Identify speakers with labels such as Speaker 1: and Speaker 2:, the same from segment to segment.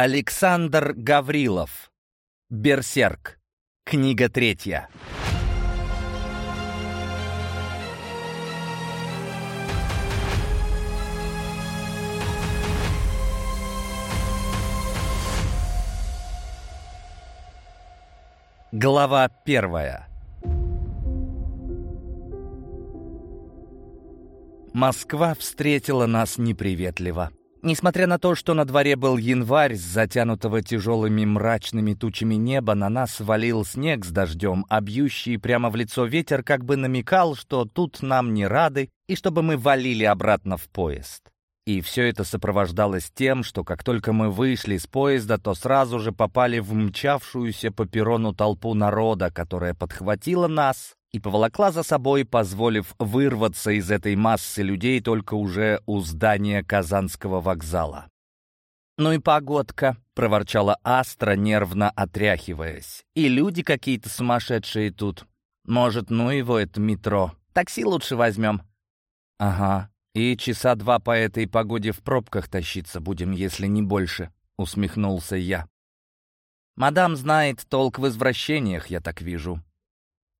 Speaker 1: Александр Гаврилов. Берсерк. Книга третья. Глава первая. Москва встретила нас неприветливо. Несмотря на то, что на дворе был январь, с затянутого тяжелыми мрачными тучами неба на нас валил снег с дождем, а бьющий прямо в лицо ветер как бы намекал, что тут нам не рады и чтобы мы валили обратно в поезд. И все это сопровождалось тем, что как только мы вышли с поезда, то сразу же попали в мчавшуюся по перрону толпу народа, которая подхватила нас и поволокла за собой, позволив вырваться из этой массы людей только уже у здания Казанского вокзала. «Ну и погодка», — проворчала Астра, нервно отряхиваясь. «И люди какие-то сумасшедшие тут. Может, ну его это метро. Такси лучше возьмем». «Ага, «И часа два по этой погоде в пробках тащиться будем, если не больше», — усмехнулся я. «Мадам знает толк в извращениях, я так вижу».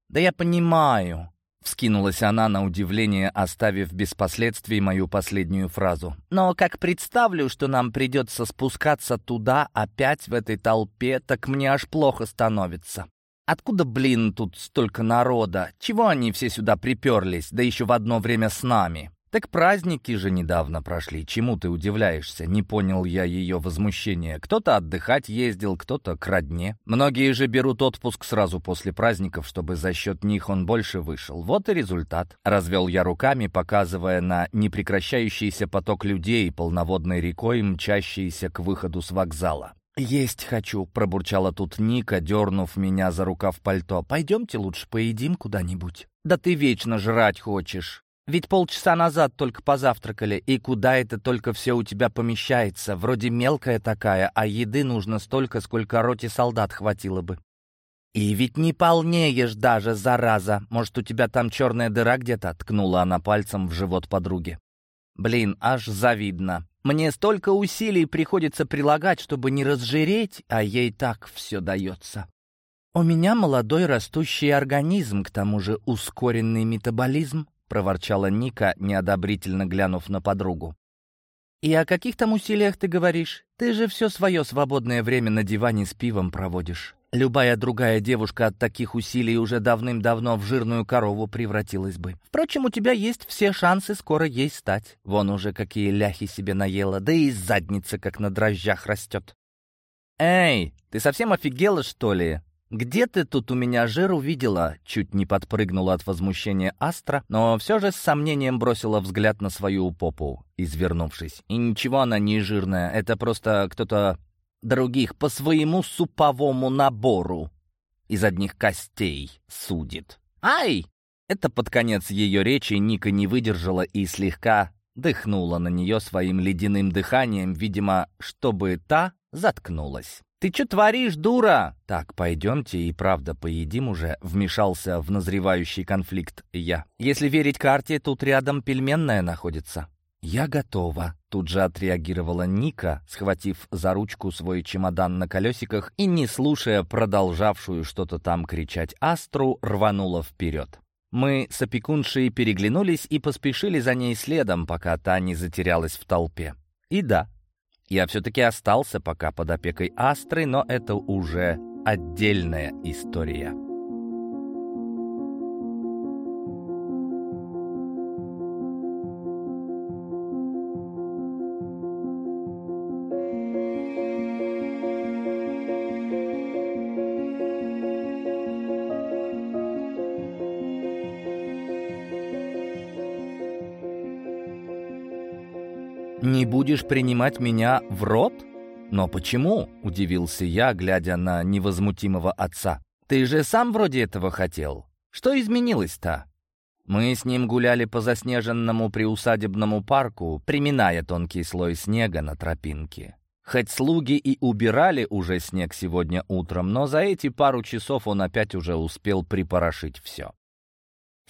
Speaker 1: «Да я понимаю», — вскинулась она на удивление, оставив без последствий мою последнюю фразу. «Но как представлю, что нам придется спускаться туда опять в этой толпе, так мне аж плохо становится. Откуда, блин, тут столько народа? Чего они все сюда приперлись, да еще в одно время с нами?» «Так праздники же недавно прошли. Чему ты удивляешься?» Не понял я ее возмущения. Кто-то отдыхать ездил, кто-то к родне. Многие же берут отпуск сразу после праздников, чтобы за счет них он больше вышел. Вот и результат. Развел я руками, показывая на непрекращающийся поток людей, полноводной рекой, мчащийся к выходу с вокзала. «Есть хочу», — пробурчала тут Ника, дернув меня за рукав пальто. «Пойдемте лучше поедим куда-нибудь». «Да ты вечно жрать хочешь». Ведь полчаса назад только позавтракали, и куда это только все у тебя помещается? Вроде мелкая такая, а еды нужно столько, сколько роте солдат хватило бы. И ведь не полнеешь даже, зараза. Может, у тебя там черная дыра где-то?» — ткнула она пальцем в живот подруги. «Блин, аж завидно. Мне столько усилий приходится прилагать, чтобы не разжиреть, а ей так все дается. У меня молодой растущий организм, к тому же ускоренный метаболизм. — проворчала Ника, неодобрительно глянув на подругу. «И о каких там усилиях ты говоришь? Ты же все свое свободное время на диване с пивом проводишь. Любая другая девушка от таких усилий уже давным-давно в жирную корову превратилась бы. Впрочем, у тебя есть все шансы скоро ей стать. Вон уже какие ляхи себе наела, да и задница как на дрожжах растет». «Эй, ты совсем офигела, что ли?» «Где ты тут у меня жир увидела?» Чуть не подпрыгнула от возмущения Астра, но все же с сомнением бросила взгляд на свою попу, извернувшись. И ничего она не жирная, это просто кто-то других по своему суповому набору из одних костей судит. «Ай!» Это под конец ее речи Ника не выдержала и слегка дыхнула на нее своим ледяным дыханием, видимо, чтобы та заткнулась. «Ты что творишь, дура?» «Так, пойдемте и правда поедим уже», — вмешался в назревающий конфликт я. «Если верить карте, тут рядом пельменная находится». «Я готова», — тут же отреагировала Ника, схватив за ручку свой чемодан на колесиках и, не слушая продолжавшую что-то там кричать Астру, рванула вперед. Мы с опекуншей переглянулись и поспешили за ней следом, пока та не затерялась в толпе. И да, я все-таки остался пока под опекой Астры, но это уже отдельная история. «Не будешь принимать меня в рот?» «Но почему?» — удивился я, глядя на невозмутимого отца. «Ты же сам вроде этого хотел. Что изменилось-то?» Мы с ним гуляли по заснеженному приусадебному парку, приминая тонкий слой снега на тропинке. Хоть слуги и убирали уже снег сегодня утром, но за эти пару часов он опять уже успел припорошить все.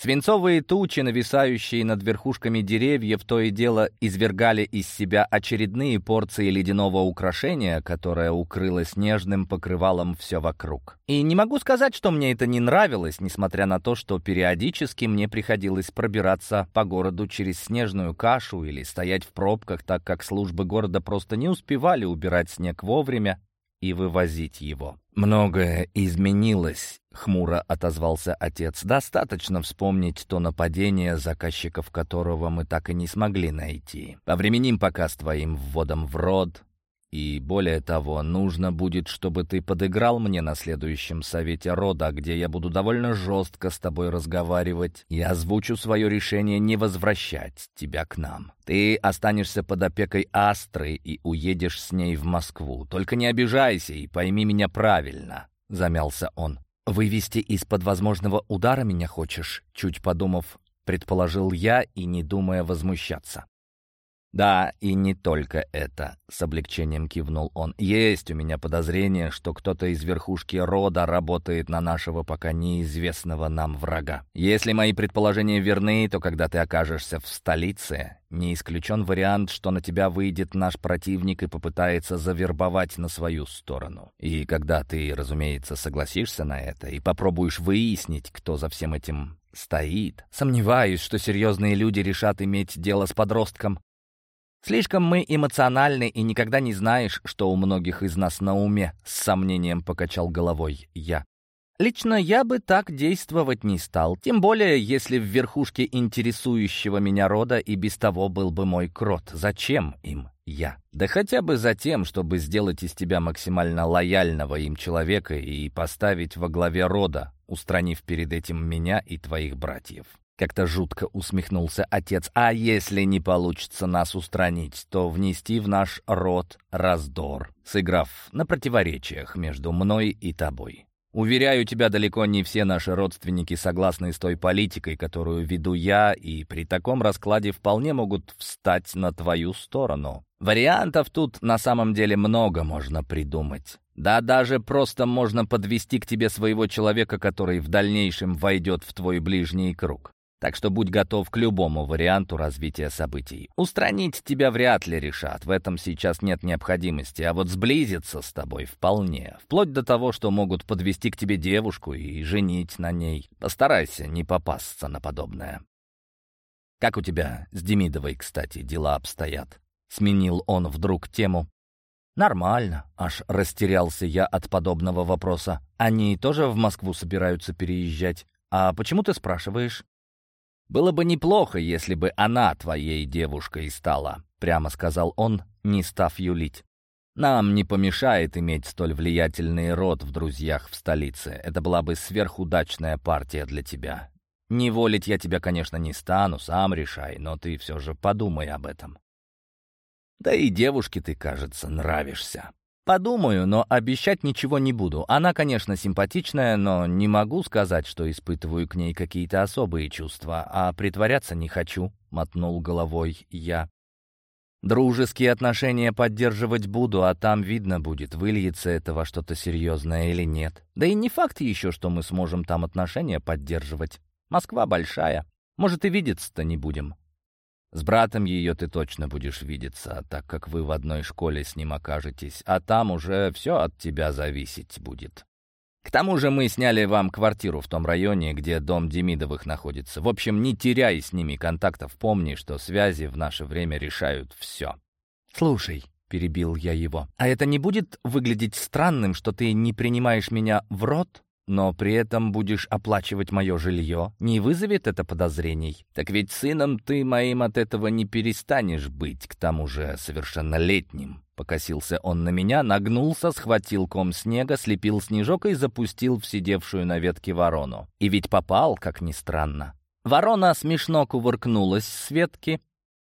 Speaker 1: Свинцовые тучи, нависающие над верхушками деревьев, то и дело извергали из себя очередные порции ледяного украшения, которое укрыло снежным покрывалом все вокруг. И не могу сказать, что мне это не нравилось, несмотря на то, что периодически мне приходилось пробираться по городу через снежную кашу или стоять в пробках, так как службы города просто не успевали убирать снег вовремя и вывозить его. «Многое изменилось», — хмуро отозвался отец. «Достаточно вспомнить то нападение, заказчиков которого мы так и не смогли найти. Повременим пока с твоим вводом в род, и более того, нужно будет, чтобы ты подыграл мне на следующем совете рода, где я буду довольно жестко с тобой разговаривать и озвучу свое решение не возвращать тебя к нам. Ты останешься под опекой Астры и уедешь с ней в Москву. Только не обижайся и пойми меня правильно», — замялся он. «Вывести из-под возможного удара меня хочешь?» Чуть подумав, предположил я и не думая возмущаться. «Да, и не только это», — с облегчением кивнул он. «Есть у меня подозрение, что кто-то из верхушки рода работает на нашего пока неизвестного нам врага. Если мои предположения верны, то когда ты окажешься в столице, не исключен вариант, что на тебя выйдет наш противник и попытается завербовать на свою сторону. И когда ты, разумеется, согласишься на это и попробуешь выяснить, кто за всем этим стоит, сомневаюсь, что серьезные люди решат иметь дело с подростком, Слишком мы эмоциональны и никогда не знаешь, что у многих из нас на уме, с сомнением покачал головой я. Лично я бы так действовать не стал, тем более, если в верхушке интересующего меня рода и без того был бы мой крот. Зачем им я? Да хотя бы за тем, чтобы сделать из тебя максимально лояльного им человека и поставить во главе рода, устранив перед этим меня и твоих братьев. Как-то жутко усмехнулся отец. «А если не получится нас устранить, то внести в наш род раздор, сыграв на противоречиях между мной и тобой. Уверяю тебя, далеко не все наши родственники согласны с той политикой, которую веду я, и при таком раскладе вполне могут встать на твою сторону. Вариантов тут на самом деле много можно придумать. Да даже просто можно подвести к тебе своего человека, который в дальнейшем войдет в твой ближний круг. Так что будь готов к любому варианту развития событий. Устранить тебя вряд ли решат, в этом сейчас нет необходимости, а вот сблизиться с тобой вполне. Вплоть до того, что могут подвести к тебе девушку и женить на ней. Постарайся не попасться на подобное. «Как у тебя с Демидовой, кстати, дела обстоят?» Сменил он вдруг тему. «Нормально», — аж растерялся я от подобного вопроса. «Они тоже в Москву собираются переезжать? А почему ты спрашиваешь?» «Было бы неплохо, если бы она твоей девушкой стала», — прямо сказал он, не став юлить. «Нам не помешает иметь столь влиятельный род в друзьях в столице. Это была бы сверхудачная партия для тебя. Не волить я тебя, конечно, не стану, сам решай, но ты все же подумай об этом. Да и девушке ты, кажется, нравишься». Подумаю, но обещать ничего не буду. Она, конечно, симпатичная, но не могу сказать, что испытываю к ней какие-то особые чувства, а притворяться не хочу, — мотнул головой я. Дружеские отношения поддерживать буду, а там видно будет, выльется это во что-то серьезное или нет. Да и не факт еще, что мы сможем там отношения поддерживать. Москва большая. Может, и видеться-то не будем. С братом ее ты точно будешь видеться, так как вы в одной школе с ним окажетесь, а там уже все от тебя зависеть будет. К тому же мы сняли вам квартиру в том районе, где дом Демидовых находится. В общем, не теряй с ними контактов, помни, что связи в наше время решают все. «Слушай», — перебил я его, — «а это не будет выглядеть странным, что ты не принимаешь меня в рот?» Но при этом будешь оплачивать мое жилье, не вызовет это подозрений? Так ведь сыном ты моим от этого не перестанешь быть, к тому же совершеннолетним». Покосился он на меня, нагнулся, схватил ком снега, слепил снежок и запустил в сидевшую на ветке ворону. И ведь попал, как ни странно. Ворона смешно кувыркнулась с ветки,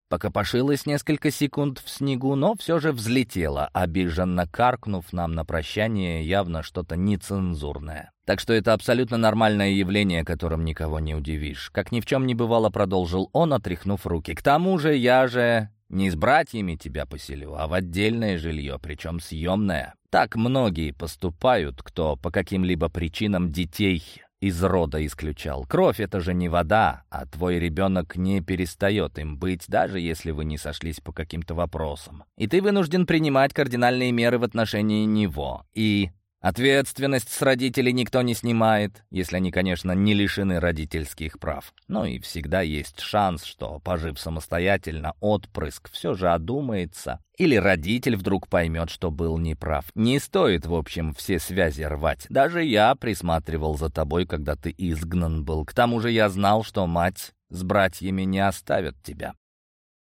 Speaker 1: Покопошилась несколько секунд в снегу, но все же взлетела, обиженно каркнув нам на прощание явно что-то нецензурное. Так что это абсолютно нормальное явление, которым никого не удивишь. Как ни в чем не бывало, продолжил он, отряхнув руки. К тому же я же не с братьями тебя поселю, а в отдельное жилье, причем съемное. Так многие поступают, кто по каким-либо причинам детей из рода исключал. Кровь — это же не вода, а твой ребенок не перестает им быть, даже если вы не сошлись по каким-то вопросам. И ты вынужден принимать кардинальные меры в отношении него. И Ответственность с родителей никто не снимает, если они, конечно, не лишены родительских прав. Ну и всегда есть шанс, что, пожив самостоятельно, отпрыск все же одумается, или родитель вдруг поймет, что был неправ. Не стоит, в общем, все связи рвать. Даже я присматривал за тобой, когда ты изгнан был. К тому же я знал, что мать с братьями не оставят тебя.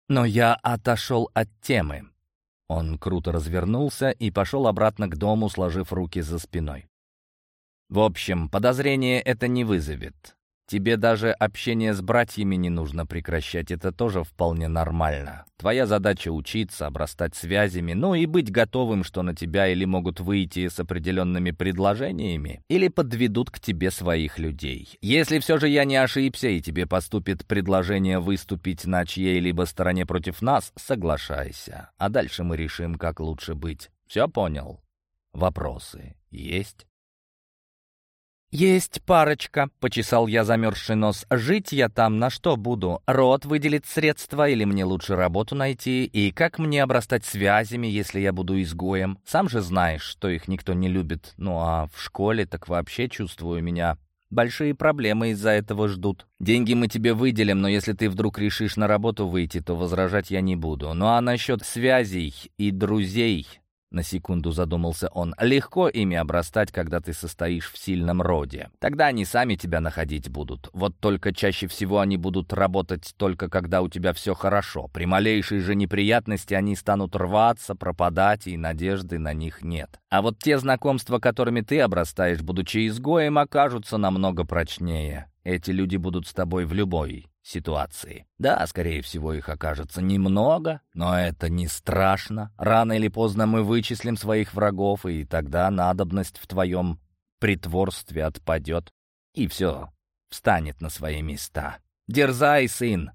Speaker 1: Но я отошел от темы. Он круто развернулся и пошел обратно к дому, сложив руки за спиной. «В общем, подозрение это не вызовет. Тебе даже общение с братьями не нужно прекращать, это тоже вполне нормально. Твоя задача учиться, обрастать связями, ну и быть готовым, что на тебя или могут выйти с определенными предложениями, или подведут к тебе своих людей. Если все же я не ошибся, и тебе поступит предложение выступить на чьей-либо стороне против нас, соглашайся. А дальше мы решим, как лучше быть. Все понял? Вопросы есть? «Есть парочка», — почесал я замерзший нос. «Жить я там на что буду? Род выделит средства или мне лучше работу найти? И как мне обрастать связями, если я буду изгоем? Сам же знаешь, что их никто не любит. Ну а в школе так вообще чувствую меня Большие проблемы из-за этого ждут. Деньги мы тебе выделим, но если ты вдруг решишь на работу выйти, то возражать я не буду. Ну а насчет связей и друзей, на секунду задумался он. «Легко ими обрастать, когда ты состоишь в сильном роде. Тогда они сами тебя находить будут. Вот только чаще всего они будут работать только когда у тебя все хорошо. При малейшей же неприятности они станут рваться, пропадать, и надежды на них нет. А вот те знакомства, которыми ты обрастаешь, будучи изгоем, окажутся намного прочнее. Эти люди будут с тобой в любой ситуации. Да, скорее всего, их окажется немного, но это не страшно. Рано или поздно мы вычислим своих врагов, и тогда надобность в твоем притворстве отпадет, и все встанет на свои места. Дерзай, сын!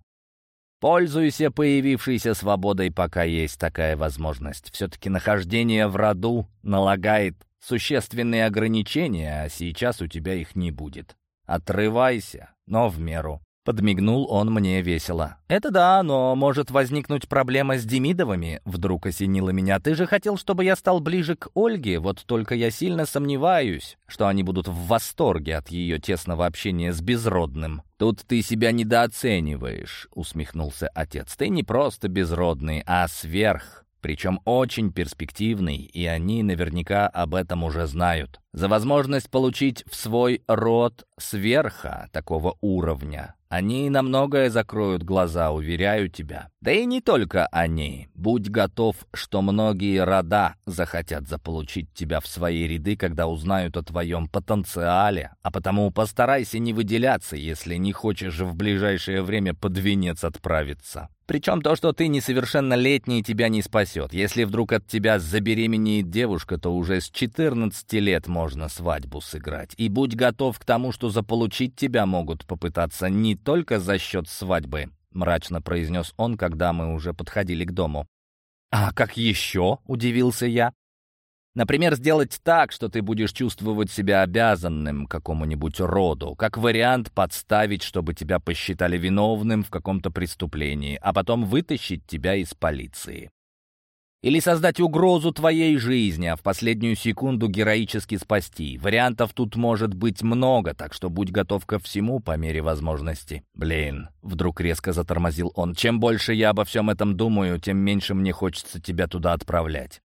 Speaker 1: Пользуйся появившейся свободой, пока есть такая возможность. Все-таки нахождение в роду налагает существенные ограничения, а сейчас у тебя их не будет. Отрывайся, но в меру. Подмигнул он мне весело. «Это да, но может возникнуть проблема с Демидовыми», — вдруг осенило меня. «Ты же хотел, чтобы я стал ближе к Ольге, вот только я сильно сомневаюсь, что они будут в восторге от ее тесного общения с безродным». «Тут ты себя недооцениваешь», — усмехнулся отец. «Ты не просто безродный, а сверх причем очень перспективный, и они наверняка об этом уже знают. За возможность получить в свой род сверха такого уровня они на многое закроют глаза, уверяю тебя. Да и не только они. Будь готов, что многие рода захотят заполучить тебя в свои ряды, когда узнают о твоем потенциале, а потому постарайся не выделяться, если не хочешь в ближайшее время под венец отправиться. Причем то, что ты несовершеннолетний, тебя не спасет. Если вдруг от тебя забеременеет девушка, то уже с 14 лет можно свадьбу сыграть. И будь готов к тому, что заполучить тебя могут попытаться не только за счет свадьбы, мрачно произнес он, когда мы уже подходили к дому. «А как еще?» — удивился я. Например, сделать так, что ты будешь чувствовать себя обязанным какому-нибудь роду, как вариант подставить, чтобы тебя посчитали виновным в каком-то преступлении, а потом вытащить тебя из полиции. Или создать угрозу твоей жизни, а в последнюю секунду героически спасти. Вариантов тут может быть много, так что будь готов ко всему по мере возможности. Блин, вдруг резко затормозил он. Чем больше я обо всем этом думаю, тем меньше мне хочется тебя туда отправлять.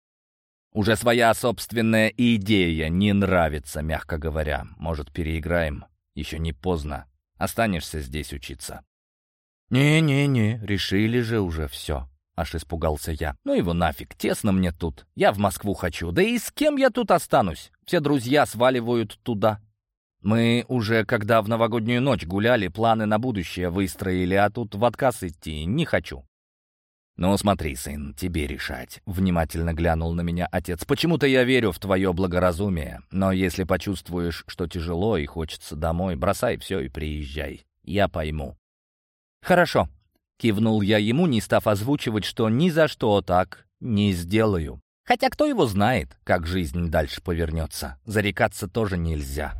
Speaker 1: Уже своя собственная идея не нравится, мягко говоря. Может, переиграем? Еще не поздно. Останешься здесь учиться. «Не-не-не, решили же уже все», — аж испугался я. «Ну его нафиг, тесно мне тут. Я в Москву хочу. Да и с кем я тут останусь? Все друзья сваливают туда. Мы уже, когда в новогоднюю ночь гуляли, планы на будущее выстроили, а тут в отказ идти не хочу. «Ну, смотри, сын, тебе решать», — внимательно глянул на меня отец. «Почему-то я верю в твое благоразумие, но если почувствуешь, что тяжело и хочется домой, бросай все и приезжай. Я пойму». «Хорошо», — кивнул я ему, не став озвучивать, что ни за что так не сделаю. Хотя кто его знает, как жизнь дальше повернется. Зарекаться тоже нельзя.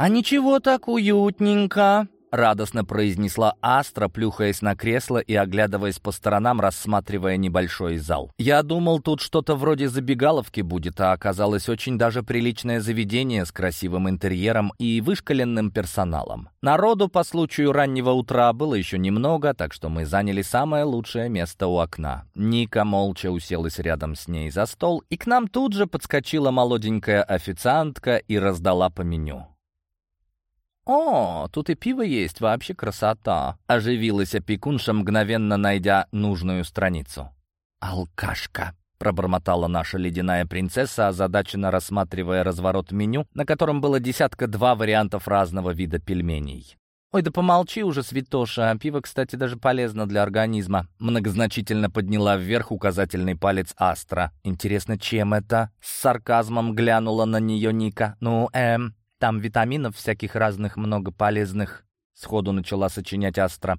Speaker 1: «А ничего так уютненько», — радостно произнесла Астра, плюхаясь на кресло и оглядываясь по сторонам, рассматривая небольшой зал. «Я думал, тут что-то вроде забегаловки будет, а оказалось очень даже приличное заведение с красивым интерьером и вышкаленным персоналом. Народу по случаю раннего утра было еще немного, так что мы заняли самое лучшее место у окна. Ника молча уселась рядом с ней за стол, и к нам тут же подскочила молоденькая официантка и раздала по меню. «О, тут и пиво есть, вообще красота!» — оживилась опекунша, мгновенно найдя нужную страницу. «Алкашка!» — пробормотала наша ледяная принцесса, озадаченно рассматривая разворот меню, на котором было десятка-два вариантов разного вида пельменей. «Ой, да помолчи уже, святоша. Пиво, кстати, даже полезно для организма». Многозначительно подняла вверх указательный палец Астра. «Интересно, чем это?» С сарказмом глянула на нее Ника. «Ну, эм, там витаминов всяких разных много полезных. Сходу начала сочинять Астра.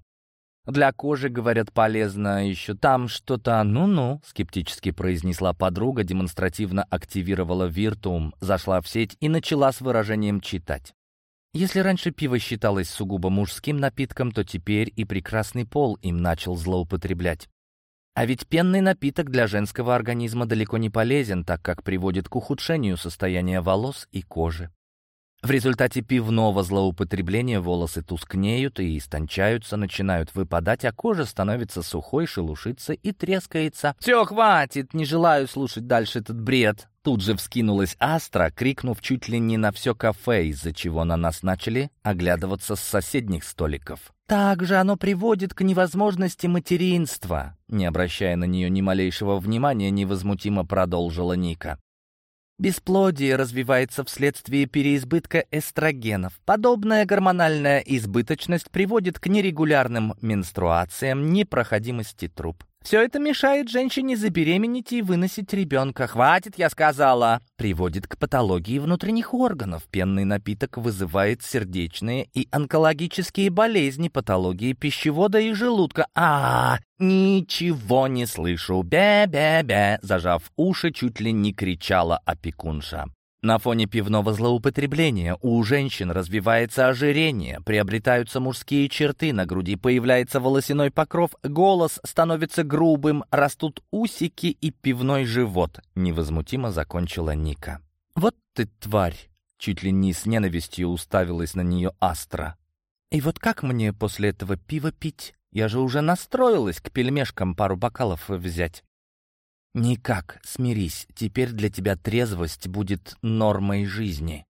Speaker 1: Для кожи, говорят, полезно еще. Там что-то, ну-ну, скептически произнесла подруга, демонстративно активировала Виртуум, зашла в сеть и начала с выражением читать. Если раньше пиво считалось сугубо мужским напитком, то теперь и прекрасный пол им начал злоупотреблять. А ведь пенный напиток для женского организма далеко не полезен, так как приводит к ухудшению состояния волос и кожи. В результате пивного злоупотребления волосы тускнеют и истончаются, начинают выпадать, а кожа становится сухой, шелушится и трескается. «Все, хватит! Не желаю слушать дальше этот бред!» Тут же вскинулась Астра, крикнув чуть ли не на все кафе, из-за чего на нас начали оглядываться с соседних столиков. «Также оно приводит к невозможности материнства», не обращая на нее ни малейшего внимания, невозмутимо продолжила Ника. Бесплодие развивается вследствие переизбытка эстрогенов. Подобная гормональная избыточность приводит к нерегулярным менструациям, непроходимости труб. Все это мешает женщине забеременеть и выносить ребенка. «Хватит, я сказала!» Приводит к патологии внутренних органов. Пенный напиток вызывает сердечные и онкологические болезни, патологии пищевода и желудка. а, -а, -а Ничего не слышу. Бе-бе-бе!» Зажав уши, чуть ли не кричала опекунша. На фоне пивного злоупотребления у женщин развивается ожирение, приобретаются мужские черты, на груди появляется волосяной покров, голос становится грубым, растут усики и пивной живот, невозмутимо закончила Ника. «Вот ты тварь!» Чуть ли не с ненавистью уставилась на нее Астра. «И вот как мне после этого пива пить? Я же уже настроилась к пельмешкам пару бокалов взять». «Никак, смирись, теперь для тебя трезвость будет нормой жизни».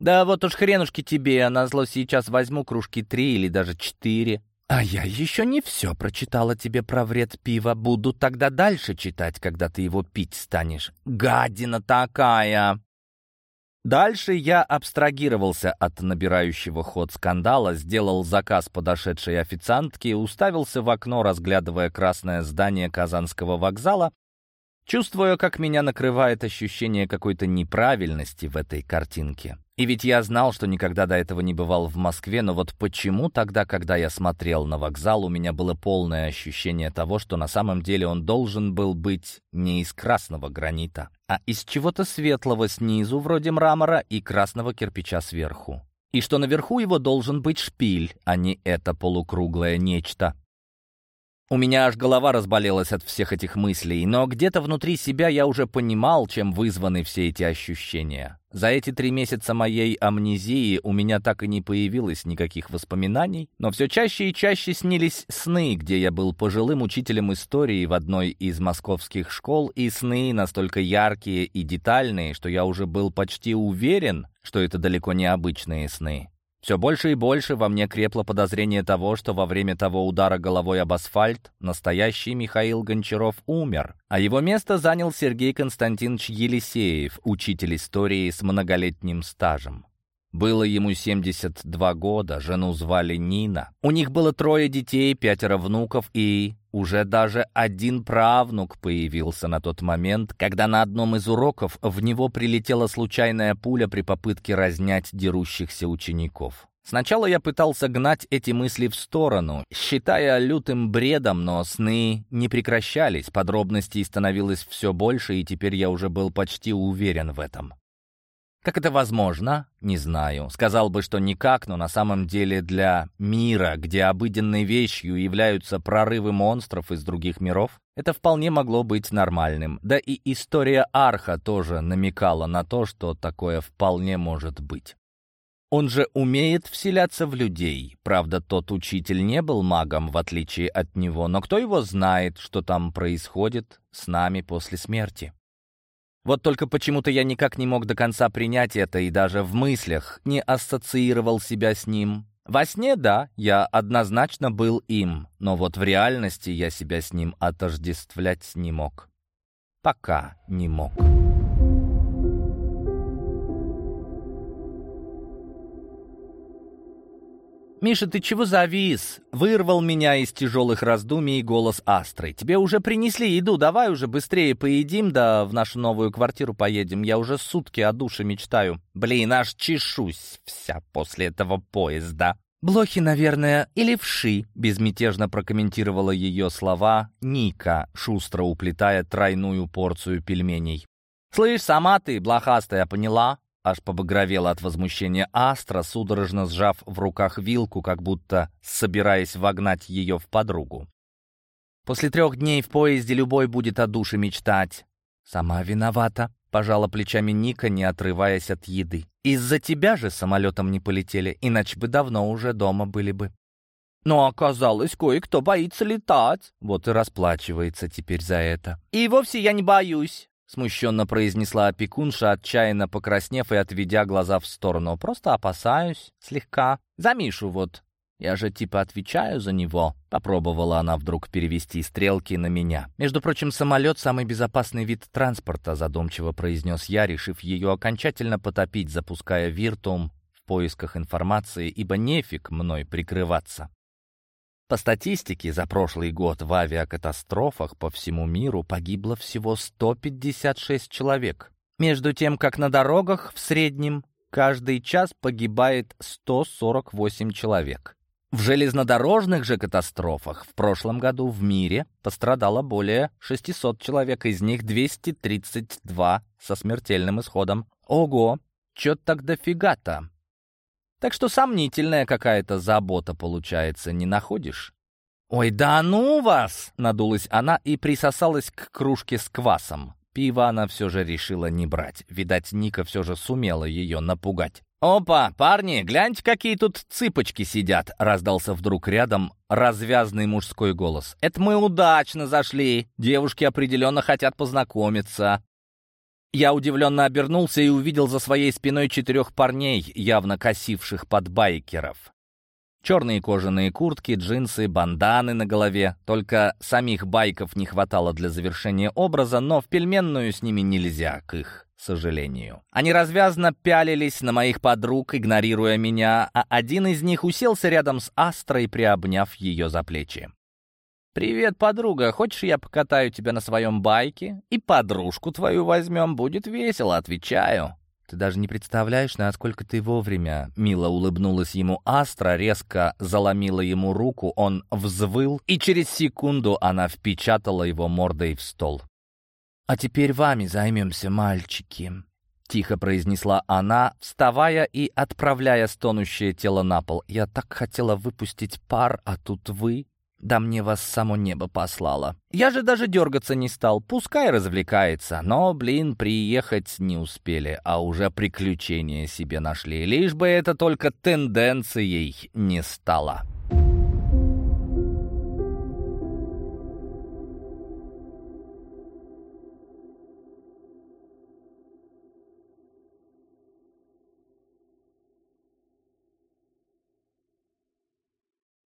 Speaker 1: «Да вот уж хренушки тебе, а назло сейчас возьму кружки три или даже четыре». «А я еще не все прочитала тебе про вред пива. Буду тогда дальше читать, когда ты его пить станешь. Гадина такая!» Дальше я абстрагировался от набирающего ход скандала, сделал заказ подошедшей официантки, уставился в окно, разглядывая красное здание Казанского вокзала, чувствуя, как меня накрывает ощущение какой-то неправильности в этой картинке. И ведь я знал, что никогда до этого не бывал в Москве, но вот почему тогда, когда я смотрел на вокзал, у меня было полное ощущение того, что на самом деле он должен был быть не из красного гранита, а из чего-то светлого снизу, вроде мрамора, и красного кирпича сверху. И что наверху его должен быть шпиль, а не это полукруглое нечто. У меня аж голова разболелась от всех этих мыслей, но где-то внутри себя я уже понимал, чем вызваны все эти ощущения. За эти три месяца моей амнезии у меня так и не появилось никаких воспоминаний, но все чаще и чаще снились сны, где я был пожилым учителем истории в одной из московских школ, и сны настолько яркие и детальные, что я уже был почти уверен, что это далеко не обычные сны. Все больше и больше во мне крепло подозрение того, что во время того удара головой об асфальт настоящий Михаил Гончаров умер, а его место занял Сергей Константинович Елисеев, учитель истории с многолетним стажем. Было ему 72 года, жену звали Нина. У них было трое детей, пятеро внуков и уже даже один правнук появился на тот момент, когда на одном из уроков в него прилетела случайная пуля при попытке разнять дерущихся учеников. Сначала я пытался гнать эти мысли в сторону, считая лютым бредом, но сны не прекращались, подробностей становилось все больше, и теперь я уже был почти уверен в этом. Как это возможно? Не знаю. Сказал бы, что никак, но на самом деле для мира, где обыденной вещью являются прорывы монстров из других миров, это вполне могло быть нормальным. Да и история Арха тоже намекала на то, что такое вполне может быть. Он же умеет вселяться в людей. Правда, тот учитель не был магом, в отличие от него, но кто его знает, что там происходит с нами после смерти? Вот только почему-то я никак не мог до конца принять это и даже в мыслях не ассоциировал себя с ним. Во сне, да, я однозначно был им, но вот в реальности я себя с ним отождествлять не мог. Пока не мог. «Миша, ты чего завис?» Вырвал меня из тяжелых раздумий голос Астры. «Тебе уже принесли еду, давай уже быстрее поедим, да в нашу новую квартиру поедем. Я уже сутки о душе мечтаю. Блин, аж чешусь вся после этого поезда». «Блохи, наверное, или вши», — безмятежно прокомментировала ее слова Ника, шустро уплетая тройную порцию пельменей. «Слышь, сама ты, блохастая, поняла? Аж побагровела от возмущения Астра, судорожно сжав в руках вилку, как будто собираясь вогнать ее в подругу. «После трех дней в поезде любой будет о душе мечтать». «Сама виновата», — пожала плечами Ника, не отрываясь от еды. «Из-за тебя же самолетом не полетели, иначе бы давно уже дома были бы». Но оказалось, кое-кто боится летать. Вот и расплачивается теперь за это. И вовсе я не боюсь. Смущенно произнесла опекунша, отчаянно покраснев и отведя глаза в сторону. «Просто опасаюсь. Слегка. За Мишу вот. Я же типа отвечаю за него». Попробовала она вдруг перевести стрелки на меня. «Между прочим, самолет — самый безопасный вид транспорта», задумчиво произнес я, решив ее окончательно потопить, запуская виртуум в поисках информации, ибо нефиг мной прикрываться. По статистике, за прошлый год в авиакатастрофах по всему миру погибло всего 156 человек. Между тем, как на дорогах в среднем каждый час погибает 148 человек. В железнодорожных же катастрофах в прошлом году в мире пострадало более 600 человек, из них 232 со смертельным исходом. Ого, чё так дофига-то? Так что сомнительная какая-то забота получается, не находишь? «Ой, да ну вас!» — надулась она и присосалась к кружке с квасом. Пиво она все же решила не брать. Видать, Ника все же сумела ее напугать. «Опа, парни, гляньте, какие тут цыпочки сидят!» — раздался вдруг рядом развязный мужской голос. «Это мы удачно зашли. Девушки определенно хотят познакомиться». Я удивленно обернулся и увидел за своей спиной четырех парней, явно косивших под байкеров. Черные кожаные куртки, джинсы, банданы на голове. Только самих байков не хватало для завершения образа, но в пельменную с ними нельзя, к их сожалению. Они развязно пялились на моих подруг, игнорируя меня, а один из них уселся рядом с Астрой, приобняв ее за плечи. «Привет, подруга, хочешь, я покатаю тебя на своем байке? И подружку твою возьмем, будет весело, отвечаю». «Ты даже не представляешь, насколько ты вовремя!» Мило улыбнулась ему Астра, резко заломила ему руку, он взвыл, и через секунду она впечатала его мордой в стол. «А теперь вами займемся, мальчики», — тихо произнесла она, вставая и отправляя стонущее тело на пол. «Я так хотела выпустить пар, а тут вы...» Да мне вас само небо послало. Я же даже дергаться не стал, пускай развлекается. Но, блин, приехать не успели, а уже приключения себе нашли. Лишь бы это только тенденцией не стало.